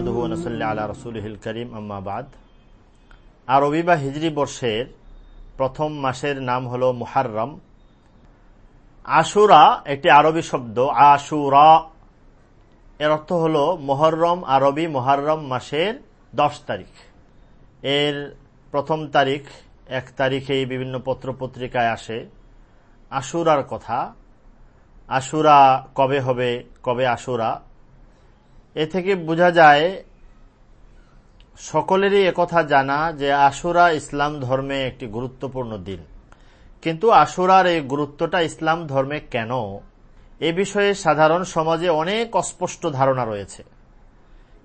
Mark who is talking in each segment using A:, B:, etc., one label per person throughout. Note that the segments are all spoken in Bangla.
A: নাহমাদুহু আরবি বা হিজরি বর্ষের প্রথম মাসের নাম হল মুহাররম। আশুরা একটি আরবি শব্দ, আশুরা। এর অর্থ হল মোহরম আরবি মোহাররম মাসের দশ তারিখ। এর প্রথম তারিখ এক তারিখেই বিভিন্ন পত্রপত্রিকায় আসে। আশুরার কথা। আশুরা কবে হবে? কবে আশুরা? এ থেকে বোঝা যায়, সকলেরই একথা জানা যে আশুরা ইসলাম ধর্মে একটি গুরুত্বপূর্ণ দিন। কিন্তু আশুরার এই গুরুত্বটা ইসলাম ধর্মে কেন? এ বিষয়ে সাধারণ সমাজে অনেক অস্পষ্ট ধারণা রয়েছে।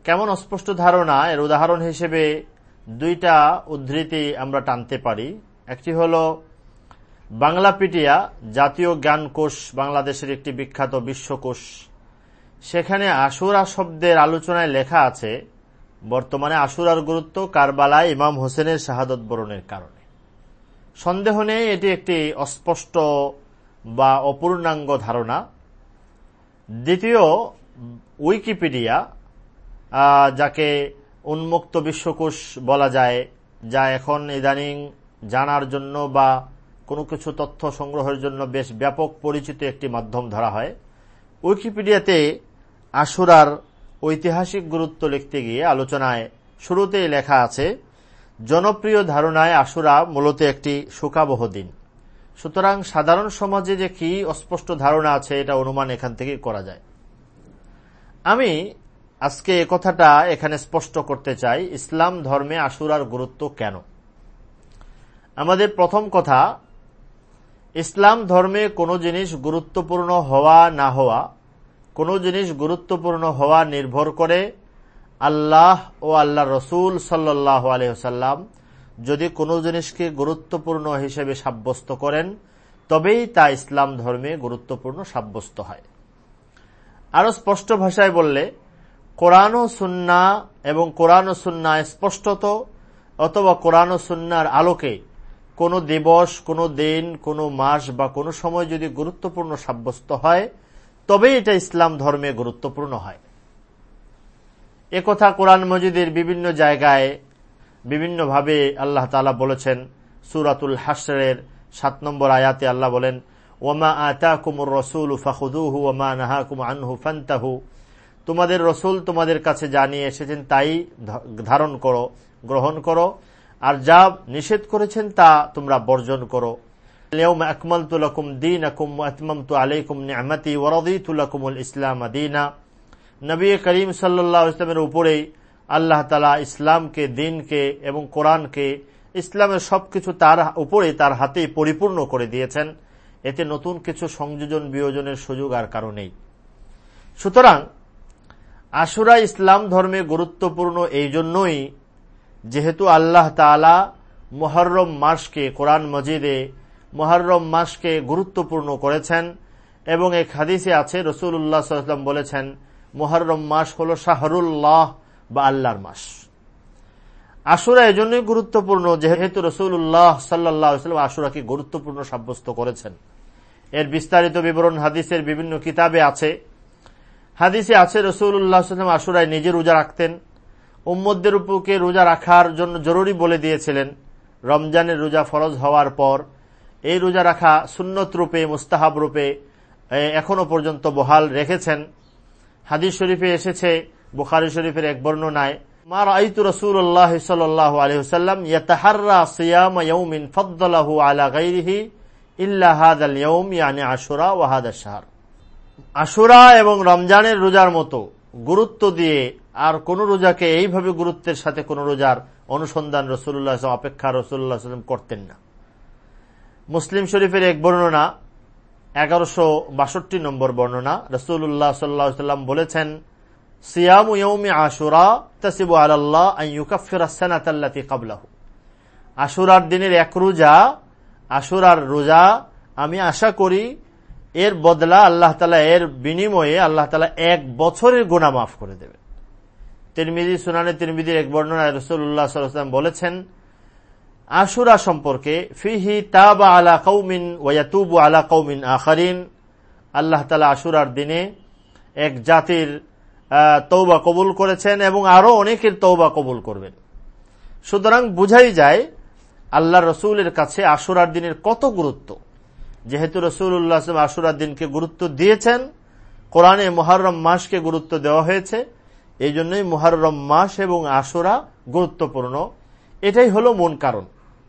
A: কেমন অস্পষ্ট ধারণা? এর উদাহরণ হিসেবে দুইটা উদ্ধৃতি আমরা টানতে পারি। একটি হল বাংলাপিটিয়া জাতীয় জ্ঞান কোষ বাংলাদেশের একটি বিখ্যাত বিশ্বকোষ সেখানে আশুরা শব্দের আলোচনায় লেখা আছে, বর্তমানে আশুরার গুরুত্ব কারবালায় ইমাম হোসেনের শাহাদত বরণের কারণে। সন্দেহ নেই এটি একটি অস্পষ্ট বা অপূর্ণাঙ্গ ধারণা। দ্বিতীয়, উইকিপিডিয়া যাকে উন্মুক্ত বিশ্বকোষ বলা যায়, যা এখন ইদানিং জানার জন্য বা কোনো কিছু তথ্য সংগ্রহের জন্য বেশ ব্যাপক পরিচিত একটি মাধ্যম ধরা হয়। উইকিপিডিয়াতে আশুরার ঐতিহাসিক গুরুত্ব লিখতে গিয়ে আলোচনায় শুরুতেই লেখা আছে, জনপ্রিয় ধারণায় আশুরা মূলত একটি শোকাবহ দিন। সুতরাং সাধারণ সমাজে যে কি অস্পষ্ট ধারণা আছে, এটা অনুমান এখান থেকে করা যায়। আমি আজকে কথাটা এখানে স্পষ্ট করতে চাই, ইসলাম ধর্মে আশুরার গুরুত্ব কেন? আমাদের প্রথম কথা, ইসলাম ধর্মে কোনো জিনিস গুরুত্বপূর্ণ হওয়া না হওয়া কোনো জিনিস গুরুত্বপূর্ণ হওয়া নির্ভর করে আল্লাহ ও আল্লাহ রসুল সাল্লাহ আলহ্লাম যদি কোনো জিনিসকে গুরুত্বপূর্ণ হিসেবে সাব্যস্ত করেন, তবেই তা ইসলাম ধর্মে গুরুত্বপূর্ণ সাব্যস্ত হয়। আরও স্পষ্ট ভাষায় বললে, কোরআন ও সুন্না এবং কোরআন ও সুন্না স্পষ্টত অথবা কোরআন ও সুন্নার আলোকে কোনো দিবস, কোনো দিন, কোনো মাস বা কোনো সময় যদি গুরুত্বপূর্ণ সাব্যস্ত হয় তবেই এটা ইসলাম ধর্মে গুরুত্বপূর্ণ হয়। একথা কোরআন মজিদের বিভিন্ন জায়গায় বিভিন্নভাবে আল্লাহ তালা বলেছেন, সুরাতুল হাসরের সাত নম্বর আয়াতে আল্লাহ বলেন, ওমা আতা কুমুর রসুল ফাহুদুহু ওমা নাহাকুম আনহু ফান্তাহু। তোমাদের রসুল তোমাদের কাছে জানিয়ে এসেছেন তাই ধারণ করো, গ্রহণ করো, আর যা নিষেধ করেছেন তা তোমরা বর্জন করো। ইসলাম দিনা নবী করিম সাল্লাহ ইসলামের উপরেই আল্লাহ তালা ইসলামকে, দিনকে এবং কোরআনকে, ইসলামের সবকিছু তার উপরে, তার হাতেই পরিপূর্ণ করে দিয়েছেন। এতে নতুন কিছু সংযোজন, বিয়োজনের সুযোগ আর কারণেই সুতরাং আশুরা ইসলাম ধর্মে গুরুত্বপূর্ণ এই জন্যই যেহেতু আল্লাহ তালা মোহরম মাসকে কোরআন মজিদে মোহরম মাসকে গুরুত্বপূর্ণ করেছেন এবং এক হাদিসে আছে রসুল্লাহ সাল্লাম বলেছেন মোহরম মাস হল শাহরুল্লাহ বা আল্লাহর মাস। আশুরা এজন্যই গুরুত্বপূর্ণ, যেহেতু রসুল্লাহ সাল্লাহ আশুরাকে গুরুত্বপূর্ণ সাব্যস্ত করেছেন। এর বিস্তারিত বিবরণ হাদিসের বিভিন্ন কিতাবে আছে। হাদিসে আছে রসুল্লাহ আশুরায় নিজে রোজা রাখতেন। উম্মদের উপকে রোজা রাখার জন্য জরুরি বলে দিয়েছিলেন। রমজানের রোজা ফরজ হওয়ার পর এই রোজা রাখা সুন্নত রূপে, মুস্তাহাব রূপে এখনও পর্যন্ত বহাল রেখেছেন। হাদিস শরীফে এসেছে, বুখারি শরীফের এক বর্ণনায়, মা রাইতু রসুল্লাহ সাল্লাহ আলহিহাল্লাম ইয়াতাহাররা সিয়াম ইয়ৌমিন ফদ্দালাহু আলা গাইরিহি ইল্লা হাদ আল ইয়ৌম ইয়ানি আশুরা ওয়াহাদ শাহর। আশুরা এবং রমজানের রোজার মতো গুরুত্ব দিয়ে আর কোন রোজাকে এইভাবে গুরুত্বের সাথে কোন রোজার অনুসন্ধান রসুল্লাহ অপেক্ষা রসুল্লাহ করতেন না। মুসলিম শরীফের এক বর্ণনা, এগারোশো বাষট্টি নম্বর বর্ণনা। রসুল্লাহ সাল্লাম বলেছেন, সিয়াম ইয়ৌমি আশুরা তসিবু আল্লাহ আইয়ুকাফিরাসানাতাল্লাতি কাবলাহু। আশুরার দিনের এক রোজা, আশুরার রোজা আমি আশা করি এর বদলা আল্লাহ তালা এর বিনিময়ে আল্লাহ তালা এক বছরের গোনা মাফ করে দেবে। তিরমিদি সুনানে তিরমিদির এক বর্ণনায় রসুল্লাহ সাল্লাম বলেছেন আশুরা সম্পর্কে, ফিহি তাবা আলা কৌমিন ওয়াতুবু আলা কৌমিন আখারিন। আল্লাহ তালা আশুরার দিনে এক জাতির তৌবা কবুল করেছেন এবং আরও অনেকের তৌবা কবুল করবেন। সুতরাং বুঝাই যায় আল্লাহ রসুলের কাছে আশুরার দিনের কত গুরুত্ব। যেহেতু রসুল্লাহ আশুরার দিনকে গুরুত্ব দিয়েছেন, কোরআনে মোহারম মাসকে গুরুত্ব দেওয়া হয়েছে, এই জন্যই মোহারম মাস এবং আশুরা গুরুত্বপূর্ণ। এটাই হলো মূল কারণ।